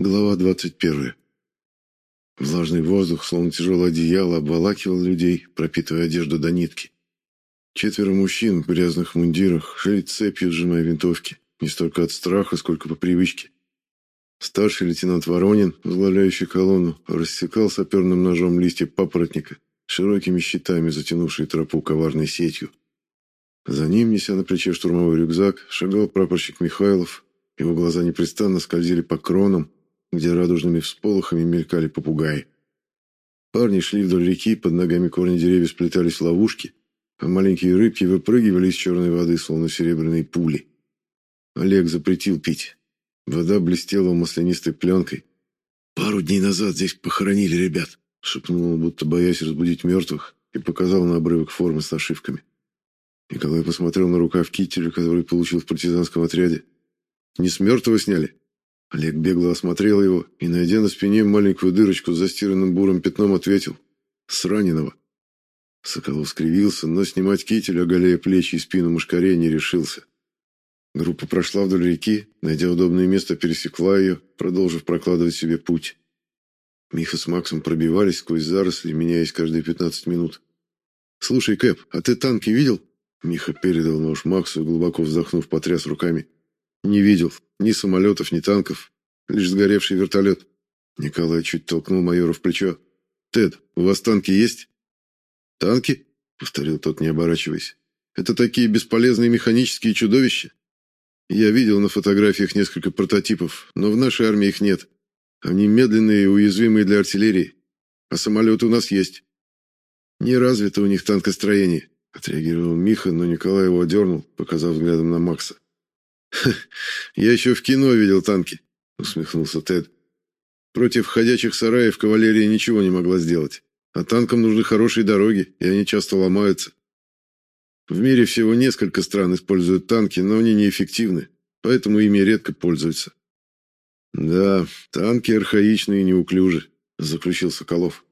Глава 21. Влажный воздух, словно тяжелое одеяло, обволакивал людей, пропитывая одежду до нитки. Четверо мужчин в грязных мундирах шли цепью, сжимая винтовки, не столько от страха, сколько по привычке. Старший лейтенант Воронин, возглавляющий колонну, рассекал саперным ножом листья папоротника, широкими щитами затянувшие тропу коварной сетью. За ним, неся на плече штурмовой рюкзак, шагал прапорщик Михайлов. Его глаза непрестанно скользили по кронам, где радужными всполохами мелькали попугаи. Парни шли вдоль реки, под ногами корни деревьев сплетались ловушки, а маленькие рыбки выпрыгивали из черной воды, словно серебряные пули. Олег запретил пить. Вода блестела маслянистой пленкой. «Пару дней назад здесь похоронили ребят», — шепнул будто боясь разбудить мертвых, и показал на обрывок формы с нашивками. Николай посмотрел на рукав кителя, который получил в партизанском отряде. «Не с мертвого сняли?» Олег бегло осмотрел его и, найдя на спине маленькую дырочку с застиранным бурым пятном, ответил «С раненого». Соколов скривился, но снимать китель, оголяя плечи и спину мушкарей, не решился. Группа прошла вдоль реки, найдя удобное место, пересекла ее, продолжив прокладывать себе путь. Миха с Максом пробивались сквозь заросли, меняясь каждые 15 минут. «Слушай, Кэп, а ты танки видел?» Миха передал нож Максу, глубоко вздохнув, потряс руками. «Не видел. Ни самолетов, ни танков. Лишь сгоревший вертолет. Николай чуть толкнул майора в плечо. «Тед, у вас танки есть?» «Танки?» — повторил тот, не оборачиваясь. «Это такие бесполезные механические чудовища. Я видел на фотографиях несколько прототипов, но в нашей армии их нет. Они медленные и уязвимые для артиллерии. А самолеты у нас есть. Не развито у них танкостроение», — отреагировал Миха, но Николай его одернул, показав взглядом на Макса. «Я еще в кино видел танки», — усмехнулся Тед. «Против ходячих сараев кавалерия ничего не могла сделать. А танкам нужны хорошие дороги, и они часто ломаются. В мире всего несколько стран используют танки, но они неэффективны, поэтому ими редко пользуются». «Да, танки архаичны и неуклюжи», — заключил Соколов.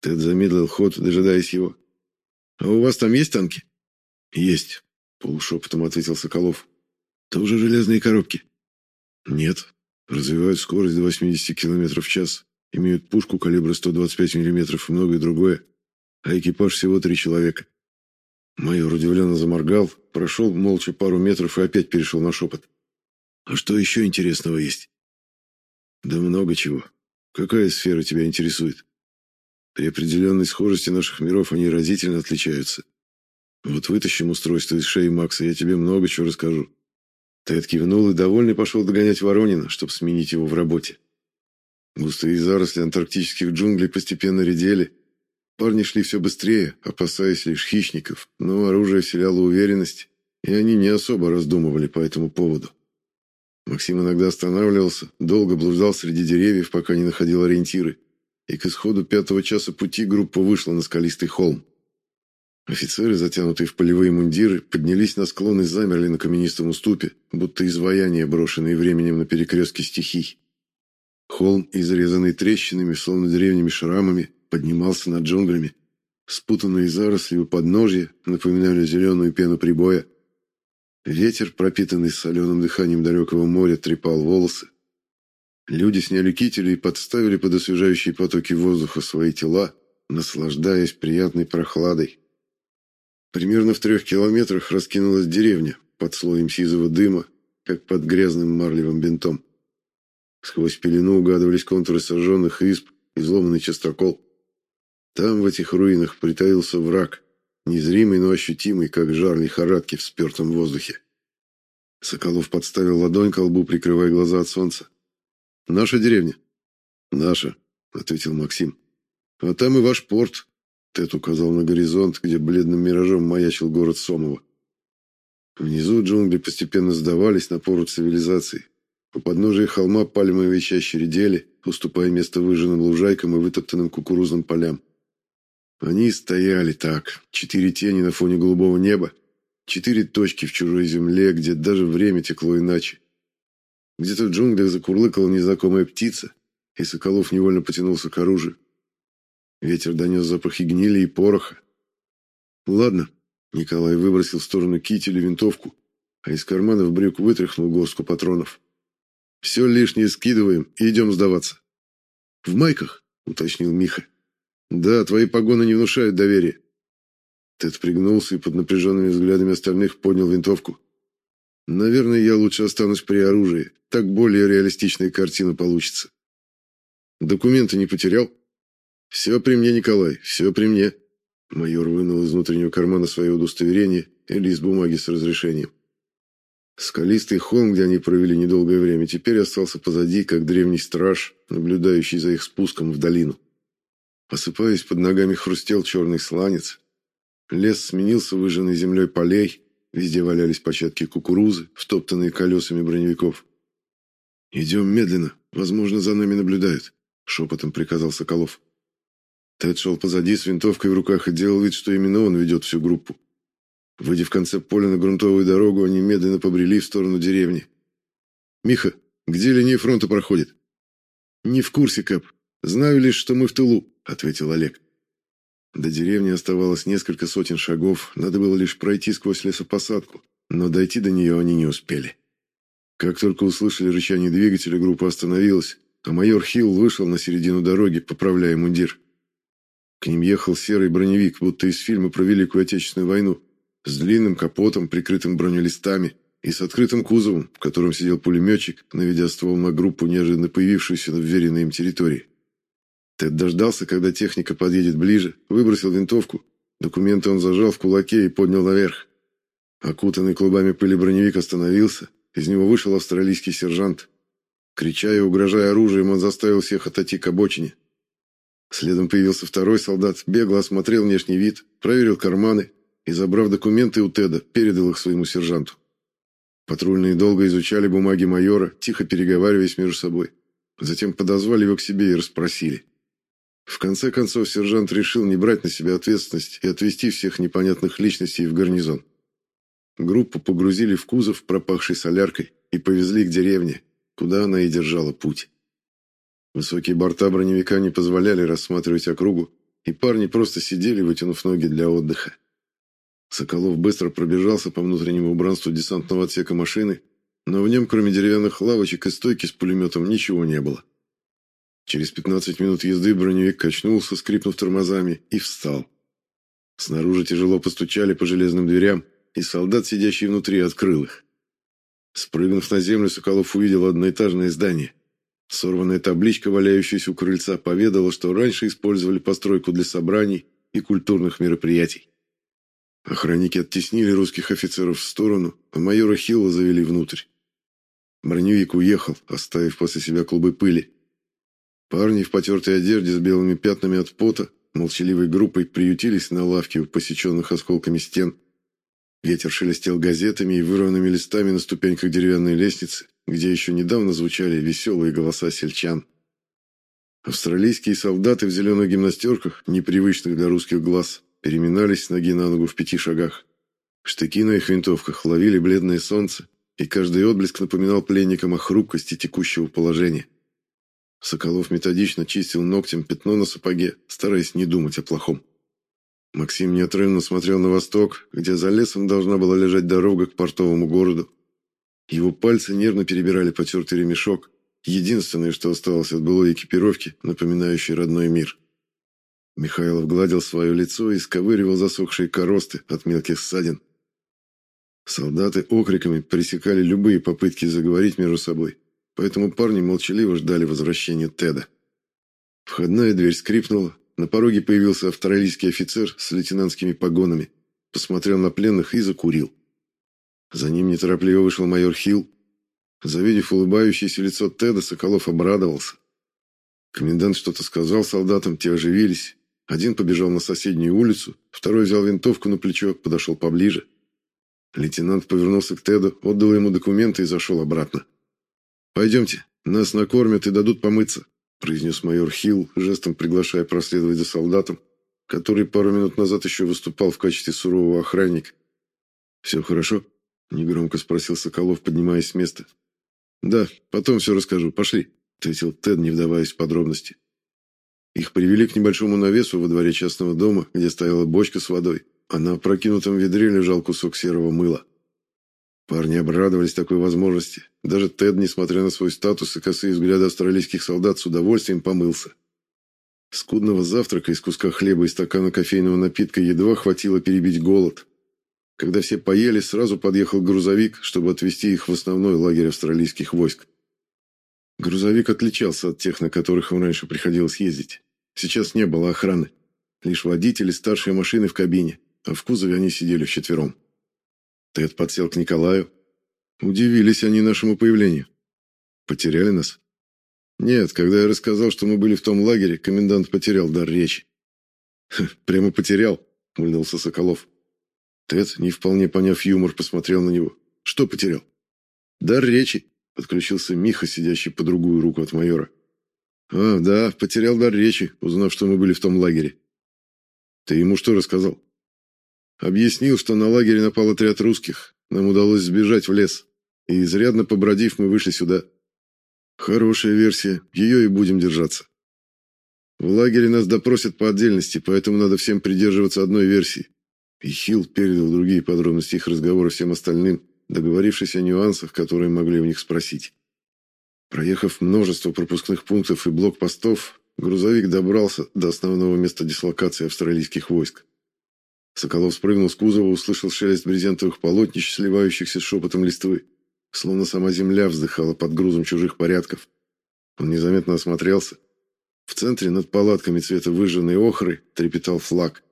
Тед замедлил ход, дожидаясь его. «А у вас там есть танки?» «Есть», — полушепотом ответил Соколов. Тоже железные коробки? Нет. Развивают скорость до 80 км в час, имеют пушку калибра 125 мм и многое другое, а экипаж всего три человека. Майор удивленно заморгал, прошел молча пару метров и опять перешел на шепот. «А что еще интересного есть?» «Да много чего. Какая сфера тебя интересует?» «При определенной схожести наших миров они разительно отличаются. Вот вытащим устройство из шеи Макса, я тебе много чего расскажу. Тед кивнул и довольный пошел догонять Воронина, чтобы сменить его в работе. Густые заросли антарктических джунглей постепенно редели. Парни шли все быстрее, опасаясь лишь хищников, но оружие вселяло уверенность, и они не особо раздумывали по этому поводу. Максим иногда останавливался, долго блуждал среди деревьев, пока не находил ориентиры, и к исходу пятого часа пути группа вышла на скалистый холм. Офицеры, затянутые в полевые мундиры, поднялись на склон и замерли на каменистом уступе, будто изваяния, брошенные временем на перекрестке стихий. Холм, изрезанный трещинами, словно древними шрамами, поднимался над джунглями. Спутанные заросли у подножья напоминали зеленую пену прибоя. Ветер, пропитанный соленым дыханием далекого моря, трепал волосы. Люди сняли кители и подставили под освежающие потоки воздуха свои тела, наслаждаясь приятной прохладой. Примерно в трех километрах раскинулась деревня под слоем сизого дыма, как под грязным марлевым бинтом. Сквозь пелену угадывались контуры сожженных изб, изломанный частокол. Там, в этих руинах, притаился враг, незримый, но ощутимый, как жар лихорадки в спертом воздухе. Соколов подставил ладонь к лбу, прикрывая глаза от солнца. «Наша деревня?» «Наша», — ответил Максим. «А там и ваш порт, Тед указал на горизонт, где бледным миражом маячил город Сомово. Внизу джунгли постепенно сдавались напору цивилизации. По подножию холма пальмовые чащи редели, уступая место выжженным лужайкам и вытоптанным кукурузным полям. Они стояли так, четыре тени на фоне голубого неба, четыре точки в чужой земле, где даже время текло иначе. Где-то в джунглях закурлыкала незнакомая птица, и Соколов невольно потянулся к оружию. Ветер донес запахи гнили и пороха. «Ладно», — Николай выбросил в сторону китель и винтовку, а из кармана в брюк вытряхнул горстку патронов. Все лишнее скидываем и идем сдаваться». «В майках?» — уточнил Миха. «Да, твои погоны не внушают доверия». Тед пригнулся и под напряженными взглядами остальных поднял винтовку. «Наверное, я лучше останусь при оружии. Так более реалистичная картина получится». «Документы не потерял?» «Все при мне, Николай, все при мне». Майор вынул из внутреннего кармана свое удостоверение и лист бумаги с разрешением. Скалистый холм, где они провели недолгое время, теперь остался позади, как древний страж, наблюдающий за их спуском в долину. Осыпаясь под ногами, хрустел черный сланец. Лес сменился выжженной землей полей, везде валялись початки кукурузы, втоптанные колесами броневиков. «Идем медленно, возможно, за нами наблюдают», — шепотом приказал Соколов. Тед шел позади с винтовкой в руках и делал вид, что именно он ведет всю группу. Выйдя в конце поля на грунтовую дорогу, они медленно побрели в сторону деревни. «Миха, где линия фронта проходит?» «Не в курсе, Кэп. Знаю лишь, что мы в тылу», — ответил Олег. До деревни оставалось несколько сотен шагов, надо было лишь пройти сквозь лесопосадку, но дойти до нее они не успели. Как только услышали рычание двигателя, группа остановилась, а майор Хилл вышел на середину дороги, поправляя мундир. К ним ехал серый броневик, будто из фильма про Великую Отечественную войну с длинным капотом, прикрытым бронелистами, и с открытым кузовом, в котором сидел пулеметчик, наведя ствол на группу, неожиданно появившуюся на вверенной им территории. Тед дождался, когда техника подъедет ближе, выбросил винтовку. Документы он зажал в кулаке и поднял наверх. Окутанный клубами пыли броневик остановился. Из него вышел австралийский сержант. Крича и угрожая оружием, он заставил всех отойти к обочине. Следом появился второй солдат, бегло осмотрел внешний вид, проверил карманы, и, забрав документы у Теда, передал их своему сержанту. Патрульные долго изучали бумаги майора, тихо переговариваясь между собой. Затем подозвали его к себе и расспросили. В конце концов, сержант решил не брать на себя ответственность и отвезти всех непонятных личностей в гарнизон. Группу погрузили в кузов, пропахший соляркой, и повезли к деревне, куда она и держала путь. Высокие борта броневика не позволяли рассматривать округу, и парни просто сидели, вытянув ноги для отдыха. Соколов быстро пробежался по внутреннему убранству десантного отсека машины, но в нем, кроме деревянных лавочек и стойки с пулеметом, ничего не было. Через 15 минут езды броневик качнулся, скрипнув тормозами, и встал. Снаружи тяжело постучали по железным дверям, и солдат, сидящий внутри, открыл их. Спрыгнув на землю, Соколов увидел одноэтажное здание. Сорванная табличка, валяющаяся у крыльца, поведала, что раньше использовали постройку для собраний и культурных мероприятий. Охранники оттеснили русских офицеров в сторону, а майора Хилла завели внутрь. Броневик уехал, оставив после себя клубы пыли. Парни в потертой одежде с белыми пятнами от пота молчаливой группой приютились на лавке у посеченных осколками стен. Ветер шелестел газетами и вырванными листами на ступеньках деревянной лестницы, где еще недавно звучали веселые голоса сельчан. Австралийские солдаты в зеленых гимнастерках, непривычных для русских глаз, переминались с ноги на ногу в пяти шагах. Штыки на их винтовках ловили бледное солнце, и каждый отблеск напоминал пленникам о хрупкости текущего положения. Соколов методично чистил ногтем пятно на сапоге, стараясь не думать о плохом. Максим неотрывно смотрел на восток, где за лесом должна была лежать дорога к портовому городу. Его пальцы нервно перебирали потертый ремешок, единственное, что осталось от былой экипировки, напоминающей родной мир. Михайлов гладил свое лицо и сковыривал засохшие коросты от мелких ссадин. Солдаты окриками пресекали любые попытки заговорить между собой, поэтому парни молчаливо ждали возвращения Теда. Входная дверь скрипнула, на пороге появился австралийский офицер с лейтенантскими погонами, посмотрел на пленных и закурил. За ним неторопливо вышел майор Хилл. Завидев улыбающееся лицо Теда, Соколов обрадовался. Комендант что-то сказал солдатам, те оживились, один побежал на соседнюю улицу, второй взял винтовку на плечо, подошел поближе. Лейтенант повернулся к Теду, отдал ему документы и зашел обратно. «Пойдемте, нас накормят и дадут помыться», произнес майор Хилл, жестом приглашая проследовать за солдатом, который пару минут назад еще выступал в качестве сурового охранника. «Все хорошо?» – негромко спросил Соколов, поднимаясь с места. «Да, потом все расскажу. Пошли», – ответил Тед, не вдаваясь в подробности. Их привели к небольшому навесу во дворе частного дома, где стояла бочка с водой, а на опрокинутом ведре лежал кусок серого мыла. Парни обрадовались такой возможности. Даже Тед, несмотря на свой статус и косые взгляды австралийских солдат, с удовольствием помылся. Скудного завтрака из куска хлеба и стакана кофейного напитка едва хватило перебить голод. Когда все поели, сразу подъехал грузовик, чтобы отвезти их в основной лагерь австралийских войск. Грузовик отличался от тех, на которых им раньше приходилось ездить. Сейчас не было охраны. Лишь водители старшей машины в кабине, а в кузове они сидели вчетвером. Тед подсел к Николаю. Удивились они нашему появлению. Потеряли нас? Нет, когда я рассказал, что мы были в том лагере, комендант потерял дар речи. «Прямо потерял», — улыбнулся Соколов. Тед, не вполне поняв юмор, посмотрел на него. «Что потерял?» «Дар речи», — подключился Миха, сидящий по другую руку от майора. «А, да, потерял дар речи, узнав, что мы были в том лагере». «Ты ему что рассказал?» «Объяснил, что на лагере напал отряд русских. Нам удалось сбежать в лес. И изрядно побродив, мы вышли сюда». «Хорошая версия. Ее и будем держаться». «В лагере нас допросят по отдельности, поэтому надо всем придерживаться одной версии. И Хилл передал другие подробности их разговора всем остальным, договорившись о нюансах, которые могли у них спросить. Проехав множество пропускных пунктов и блокпостов, грузовик добрался до основного места дислокации австралийских войск. Соколов спрыгнул с кузова, услышал шелест брезентовых полотнищ, сливающихся с шепотом листвы. Словно сама земля вздыхала под грузом чужих порядков. Он незаметно осмотрелся. В центре над палатками цвета выжженной охры трепетал флаг.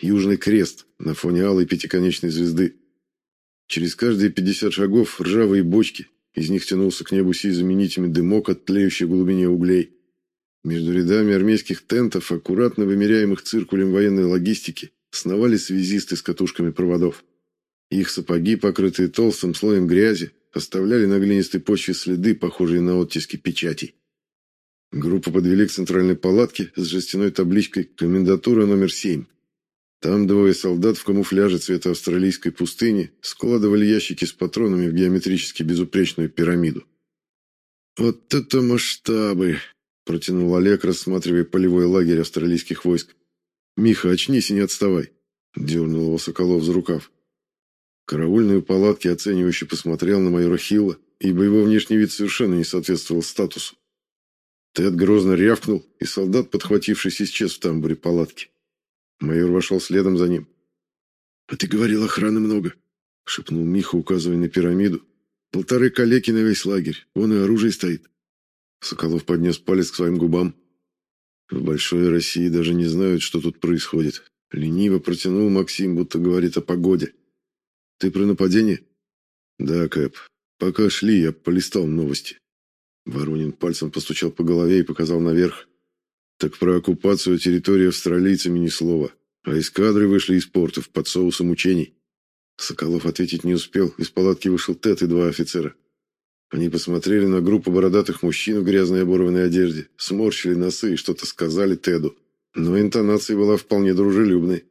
Южный крест на фоне алой пятиконечной звезды. Через каждые пятьдесят шагов ржавые бочки, из них тянулся к небу сизыми нитями дымок от тлеющей в глубине углей. Между рядами армейских тентов, аккуратно вымеряемых циркулем военной логистики, сновали связисты с катушками проводов. Их сапоги, покрытые толстым слоем грязи, оставляли на глинистой почве следы, похожие на оттиски печатей. Группу подвели к центральной палатке с жестяной табличкой «Комендатура номер семь». Там двое солдат в камуфляже цвета австралийской пустыни складывали ящики с патронами в геометрически безупречную пирамиду. «Вот это масштабы!» – протянул Олег, рассматривая полевой лагерь австралийских войск. «Миха, очнись и не отставай!» – дернул его Соколов за рукав. Караульный у палатки оценивающе посмотрел на майора Хилла, ибо его внешний вид совершенно не соответствовал статусу. Тед грозно рявкнул, и солдат, подхватившись, исчез в тамбуре палатки. Майор вошел следом за ним. «А ты говорил, охраны много», — шепнул Миха, указывая на пирамиду. «Полторы калеки на весь лагерь. Вон и оружие стоит». Соколов поднес палец к своим губам. В большой России даже не знают, что тут происходит. Лениво протянул Максим, будто говорит о погоде. «Ты про нападение?» «Да, Кэп. Пока шли, я полистал новости». Воронин пальцем постучал по голове и показал наверх. Так про оккупацию территории австралийцами ни слова. А эскадры вышли из портов под соусом учений. Соколов ответить не успел. Из палатки вышел Тед и два офицера. Они посмотрели на группу бородатых мужчин в грязной оборванной одежде, сморщили носы и что-то сказали Теду. Но интонация была вполне дружелюбной.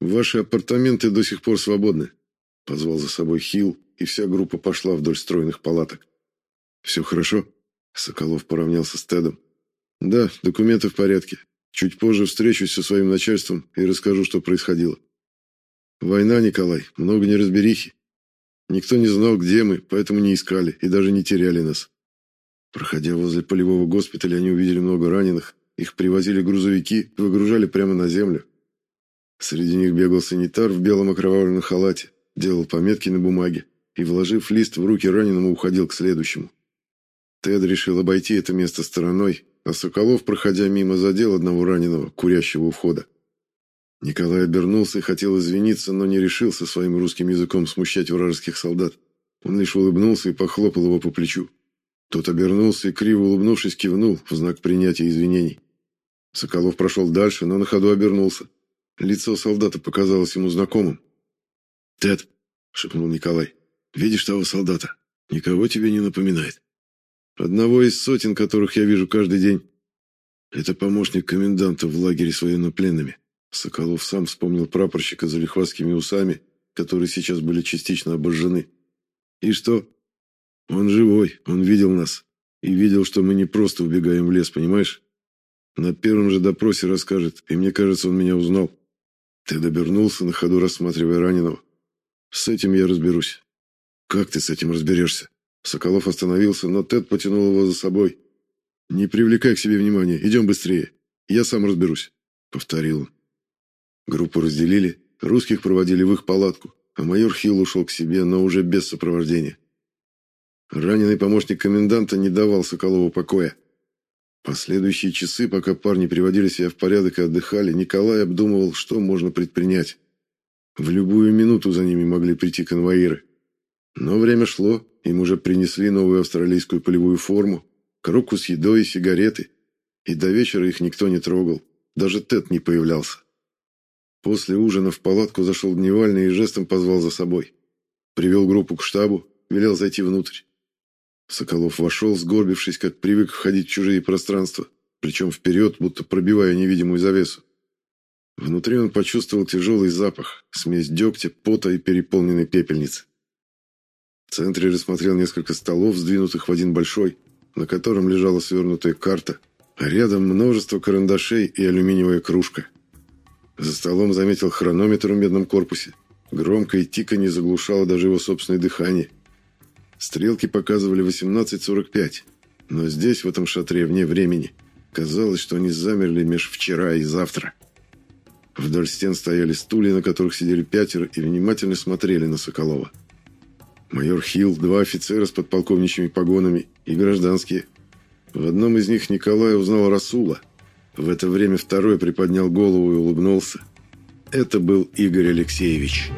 «Ваши апартаменты до сих пор свободны», — позвал за собой Хилл, и вся группа пошла вдоль стройных палаток. «Все хорошо?» — Соколов поравнялся с Тедом. Да, документы в порядке. Чуть позже встречусь со своим начальством и расскажу, что происходило. Война, Николай, много неразберихи. Никто не знал, где мы, поэтому не искали и даже не теряли нас. Проходя возле полевого госпиталя, они увидели много раненых. Их привозили грузовики и выгружали прямо на землю. Среди них бегал санитар в белом окровавленном халате, делал пометки на бумаге и, вложив лист в руки раненому, уходил к следующему. Тед решил обойти это место стороной а Соколов, проходя мимо, задел одного раненого, курящего у входа. Николай обернулся и хотел извиниться, но не решился своим русским языком смущать вражеских солдат. Он лишь улыбнулся и похлопал его по плечу. Тот обернулся и, криво улыбнувшись, кивнул в знак принятия извинений. Соколов прошел дальше, но на ходу обернулся. Лицо солдата показалось ему знакомым. «Тед», — шепнул Николай, — «видишь того солдата? Никого тебе не напоминает?» Одного из сотен, которых я вижу каждый день. Это помощник коменданта в лагере с военнопленными. Соколов сам вспомнил прапорщика за лихватскими усами, которые сейчас были частично обожжены. И что? Он живой, он видел нас. И видел, что мы не просто убегаем в лес, понимаешь? На первом же допросе расскажет, и мне кажется, он меня узнал. Ты добернулся на ходу, рассматривая раненого. С этим я разберусь. Как ты с этим разберешься?» Соколов остановился, но Тед потянул его за собой. «Не привлекай к себе внимания, идем быстрее. Я сам разберусь», — повторил он. Группу разделили, русских проводили в их палатку, а майор Хилл ушел к себе, но уже без сопровождения. Раненый помощник коменданта не давал Соколову покоя. Последующие часы, пока парни приводили себя в порядок и отдыхали, Николай обдумывал, что можно предпринять. В любую минуту за ними могли прийти конвоиры. Но время шло, им уже принесли новую австралийскую полевую форму, коробку с едой и сигареты, и до вечера их никто не трогал, даже Тед не появлялся. После ужина в палатку зашел Дневальный и жестом позвал за собой. Привел группу к штабу, велел зайти внутрь. Соколов вошел, сгорбившись, как привык входить в чужие пространства, причем вперед, будто пробивая невидимую завесу. Внутри он почувствовал тяжелый запах, смесь дегтя, пота и переполненной пепельницы. В центре рассмотрел несколько столов, сдвинутых в один большой, на котором лежала свернутая карта, а рядом множество карандашей и алюминиевая кружка. За столом заметил хронометр в медном корпусе. Громкое тиканье заглушало даже его собственное дыхание – Стрелки показывали 18.45, но здесь, в этом шатре, вне времени, казалось, что они замерли меж вчера и завтра. Вдоль стен стояли стулья, на которых сидели пятеро и внимательно смотрели на Соколова. Майор Хилл, два офицера с подполковничьими погонами и гражданские. В одном из них Николай узнал Расула. В это время второй приподнял голову и улыбнулся. Это был Игорь Алексеевич.